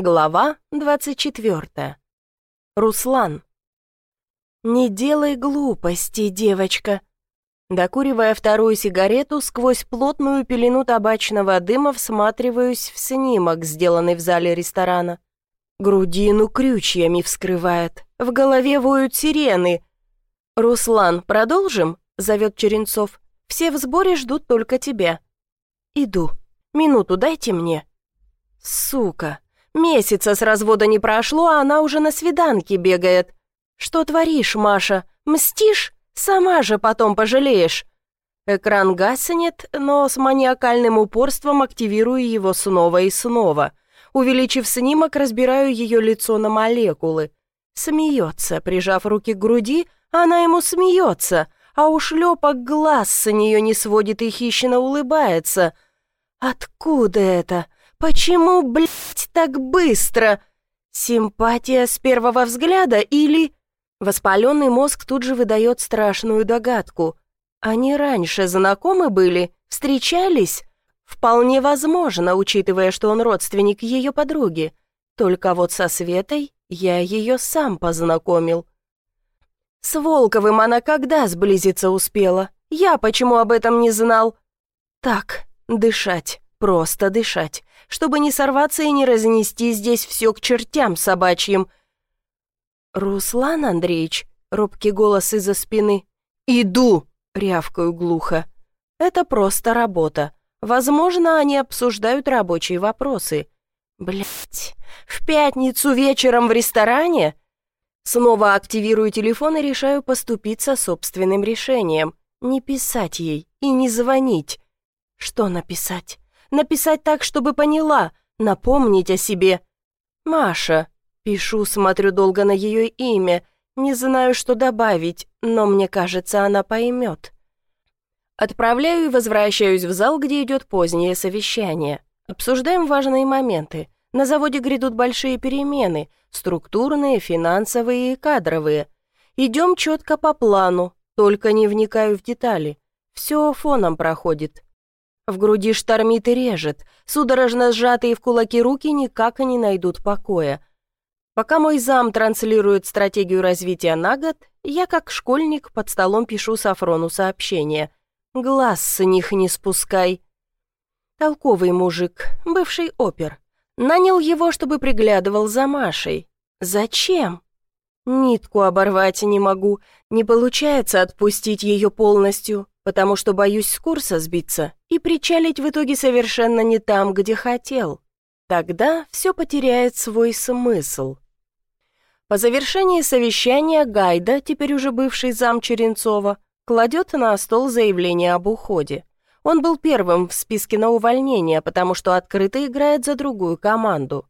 Глава 24. Руслан. «Не делай глупости, девочка». Докуривая вторую сигарету, сквозь плотную пелену табачного дыма всматриваюсь в снимок, сделанный в зале ресторана. Грудину крючьями вскрывает, в голове воют сирены. «Руслан, продолжим?» — зовет Черенцов. «Все в сборе ждут только тебя». «Иду. Минуту дайте мне». «Сука! Месяца с развода не прошло, а она уже на свиданке бегает. Что творишь, Маша? Мстишь? Сама же потом пожалеешь». Экран гаснет, но с маниакальным упорством активирую его снова и снова. Увеличив снимок, разбираю ее лицо на молекулы. Смеется, прижав руки к груди, она ему смеется, а у шлепок глаз с нее не сводит и хищно улыбается. «Откуда это? Почему, блядь, так быстро? Симпатия с первого взгляда или...» Воспаленный мозг тут же выдает страшную догадку. Они раньше знакомы были, встречались? Вполне возможно, учитывая, что он родственник ее подруги. Только вот со Светой я ее сам познакомил. С Волковым она когда сблизиться успела? Я почему об этом не знал? Так, дышать, просто дышать, чтобы не сорваться и не разнести здесь все к чертям собачьим. «Руслан Андреевич?» — робкий голос из-за спины. «Иду!» — рявкаю глухо. «Это просто работа. Возможно, они обсуждают рабочие вопросы. Блять, в пятницу вечером в ресторане?» Снова активирую телефон и решаю поступиться собственным решением. Не писать ей и не звонить. Что написать? Написать так, чтобы поняла, напомнить о себе. «Маша, Пишу, смотрю долго на ее имя, не знаю, что добавить, но мне кажется, она поймет. Отправляю и возвращаюсь в зал, где идет позднее совещание. Обсуждаем важные моменты. На заводе грядут большие перемены, структурные, финансовые и кадровые. Идем четко по плану, только не вникаю в детали. Все фоном проходит. В груди штормит и режет, судорожно сжатые в кулаки руки никак и не найдут покоя. Пока мой зам транслирует стратегию развития на год, я как школьник под столом пишу Сафрону сообщение. Глаз с них не спускай. Толковый мужик, бывший опер. Нанял его, чтобы приглядывал за Машей. Зачем? Нитку оборвать не могу. Не получается отпустить ее полностью, потому что боюсь с курса сбиться и причалить в итоге совершенно не там, где хотел. Тогда все потеряет свой смысл. По завершении совещания Гайда, теперь уже бывший зам Черенцова, кладет на стол заявление об уходе. Он был первым в списке на увольнение, потому что открыто играет за другую команду.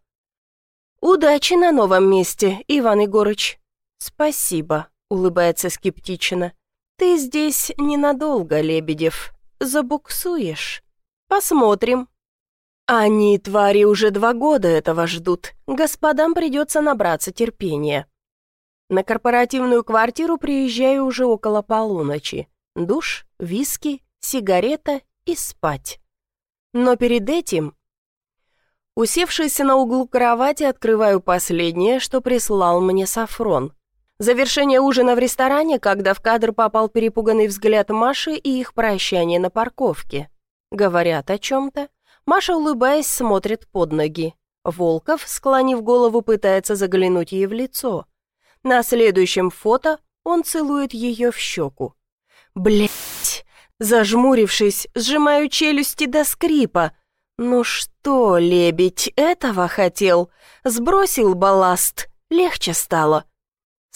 «Удачи на новом месте, Иван Егорыч!» «Спасибо», — улыбается скептично. «Ты здесь ненадолго, Лебедев. Забуксуешь? Посмотрим». Они, твари, уже два года этого ждут. Господам придется набраться терпения. На корпоративную квартиру приезжаю уже около полуночи. Душ, виски, сигарета и спать. Но перед этим... Усевшись на углу кровати, открываю последнее, что прислал мне Сафрон. Завершение ужина в ресторане, когда в кадр попал перепуганный взгляд Маши и их прощание на парковке. Говорят о чем-то, Маша, улыбаясь, смотрит под ноги. Волков, склонив голову, пытается заглянуть ей в лицо. На следующем фото он целует ее в щеку. Блять! Зажмурившись, сжимаю челюсти до скрипа. Ну что, лебедь, этого хотел? Сбросил балласт. Легче стало.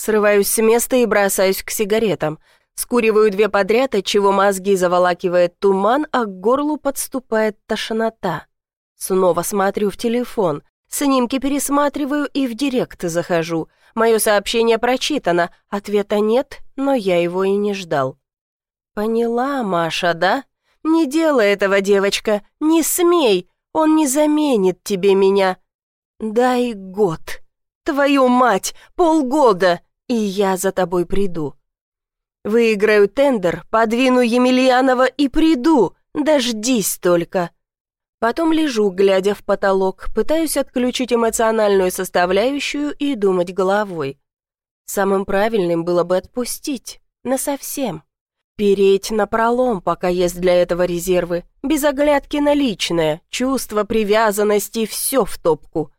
Срываюсь с места и бросаюсь к сигаретам. Скуриваю две подряд, от чего мозги заволакивает туман, а к горлу подступает тошнота. Снова смотрю в телефон. Снимки пересматриваю и в директ захожу. Мое сообщение прочитано, ответа нет, но я его и не ждал. «Поняла, Маша, да? Не делай этого, девочка, не смей, он не заменит тебе меня. Дай год. Твою мать, полгода, и я за тобой приду. Выиграю тендер, подвину Емельянова и приду. Дождись только. Потом лежу, глядя в потолок, пытаюсь отключить эмоциональную составляющую и думать головой. Самым правильным было бы отпустить, насовсем. Переть на пролом, пока есть для этого резервы, без оглядки на личное, чувство привязанности, все в топку.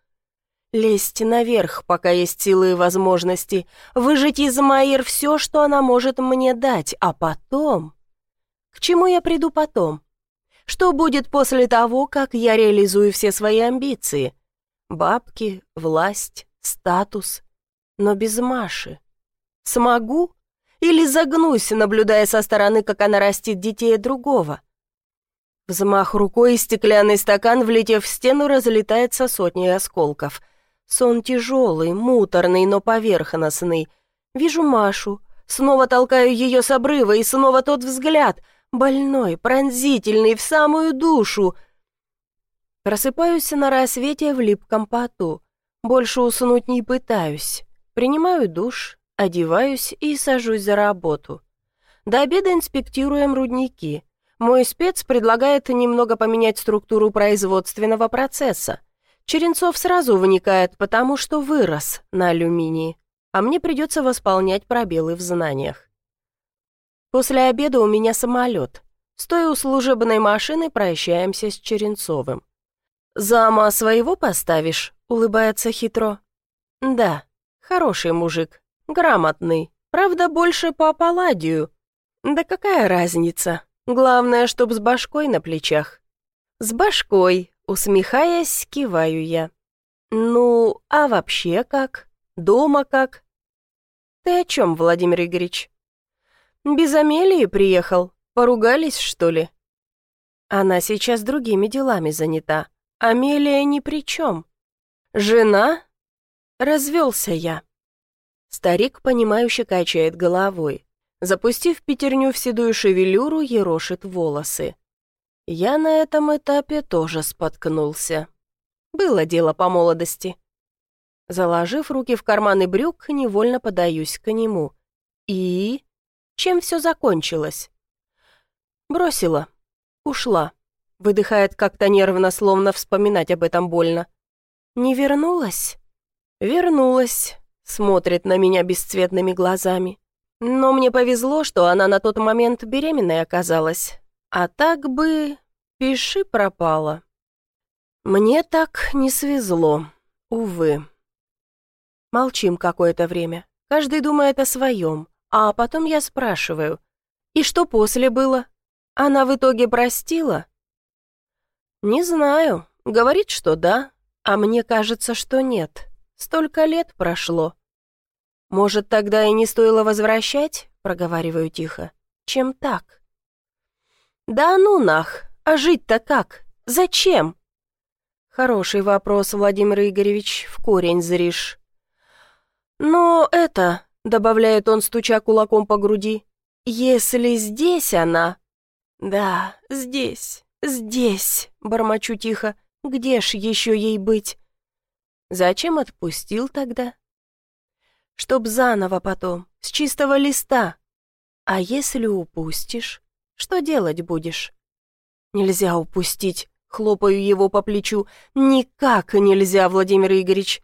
Лезть наверх, пока есть силы и возможности, выжить из Майер все, что она может мне дать, а потом... К чему я приду потом? Что будет после того, как я реализую все свои амбиции? Бабки, власть, статус. Но без Маши. Смогу? Или загнусь, наблюдая со стороны, как она растит детей другого. Взмах рукой, стеклянный стакан, влетев в стену, разлетается сотней осколков. Сон тяжелый, муторный, но поверхностный. Вижу Машу, снова толкаю ее с обрыва, и снова тот взгляд, больной, пронзительный, в самую душу. Просыпаюсь на рассвете в липком поту. Больше уснуть не пытаюсь. Принимаю душ, Одеваюсь и сажусь за работу. До обеда инспектируем рудники. Мой спец предлагает немного поменять структуру производственного процесса. Черенцов сразу вникает, потому что вырос на алюминии, а мне придется восполнять пробелы в знаниях. После обеда у меня самолет. Стоя у служебной машины, прощаемся с Черенцовым. «Зама своего поставишь?» — улыбается хитро. «Да, хороший мужик, Грамотный. Правда, больше по палладию. Да какая разница? Главное, чтоб с башкой на плечах. С башкой, усмехаясь, киваю я. Ну, а вообще как? Дома как? Ты о чем, Владимир Игоревич? Без Амелии приехал. Поругались, что ли? Она сейчас другими делами занята. Амелия ни при чем. Жена? Развелся я. Старик, понимающе качает головой. Запустив пятерню в седую шевелюру, ерошит волосы. Я на этом этапе тоже споткнулся. Было дело по молодости. Заложив руки в карманы брюк, невольно подаюсь к нему. И... Чем все закончилось? Бросила. Ушла. Выдыхает как-то нервно, словно вспоминать об этом больно. Не вернулась? Вернулась. Смотрит на меня бесцветными глазами. Но мне повезло, что она на тот момент беременной оказалась. А так бы... Пиши пропала. Мне так не свезло, увы. Молчим какое-то время. Каждый думает о своем. А потом я спрашиваю. И что после было? Она в итоге простила? Не знаю. Говорит, что да, а мне кажется, что нет. Столько лет прошло. Может, тогда и не стоило возвращать, проговариваю тихо. Чем так? Да ну нах, а жить-то как? Зачем? Хороший вопрос, Владимир Игоревич, в корень зришь. Но это, добавляет он, стуча кулаком по груди, если здесь она... Да, здесь, здесь, бормочу тихо, где ж еще ей быть? Зачем отпустил тогда? Чтоб заново потом, с чистого листа. А если упустишь, что делать будешь? Нельзя упустить, хлопаю его по плечу. Никак нельзя, Владимир Игоревич.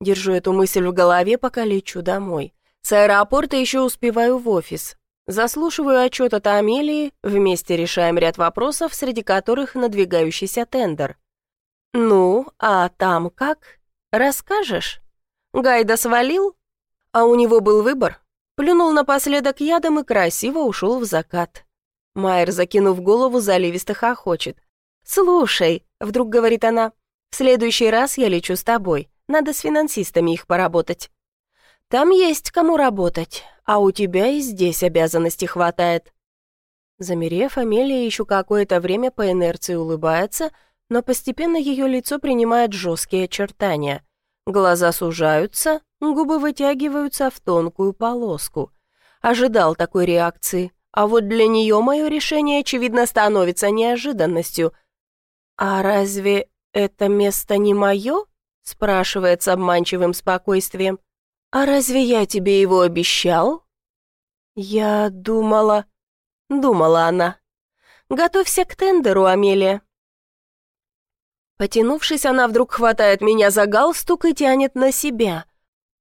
Держу эту мысль в голове, пока лечу домой. С аэропорта еще успеваю в офис. Заслушиваю отчет от Амелии, вместе решаем ряд вопросов, среди которых надвигающийся тендер. «Ну, а там как?» Расскажешь? Гайда свалил? А у него был выбор. Плюнул напоследок ядом и красиво ушел в закат. Майер, закинув голову, заливисто хохочет. «Слушай», — вдруг говорит она, — «в следующий раз я лечу с тобой. Надо с финансистами их поработать». «Там есть кому работать, а у тебя и здесь обязанностей хватает». Замерев, Амелия еще какое-то время по инерции улыбается, но постепенно ее лицо принимает жесткие очертания. Глаза сужаются, губы вытягиваются в тонкую полоску. Ожидал такой реакции, а вот для нее мое решение, очевидно, становится неожиданностью. «А разве это место не мое?» спрашивает с обманчивым спокойствием. «А разве я тебе его обещал?» «Я думала...» Думала она. «Готовься к тендеру, Амелия. Потянувшись, она вдруг хватает меня за галстук и тянет на себя.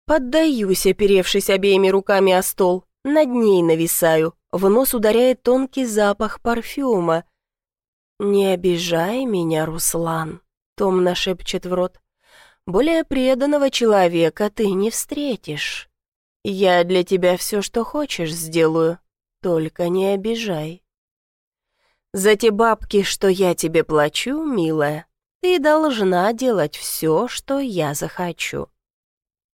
Поддаюсь, оперевшись обеими руками о стол. Над ней нависаю. В нос ударяет тонкий запах парфюма. «Не обижай меня, Руслан», — томно шепчет в рот. «Более преданного человека ты не встретишь. Я для тебя все, что хочешь, сделаю, только не обижай». «За те бабки, что я тебе плачу, милая, ты должна делать все, что я захочу.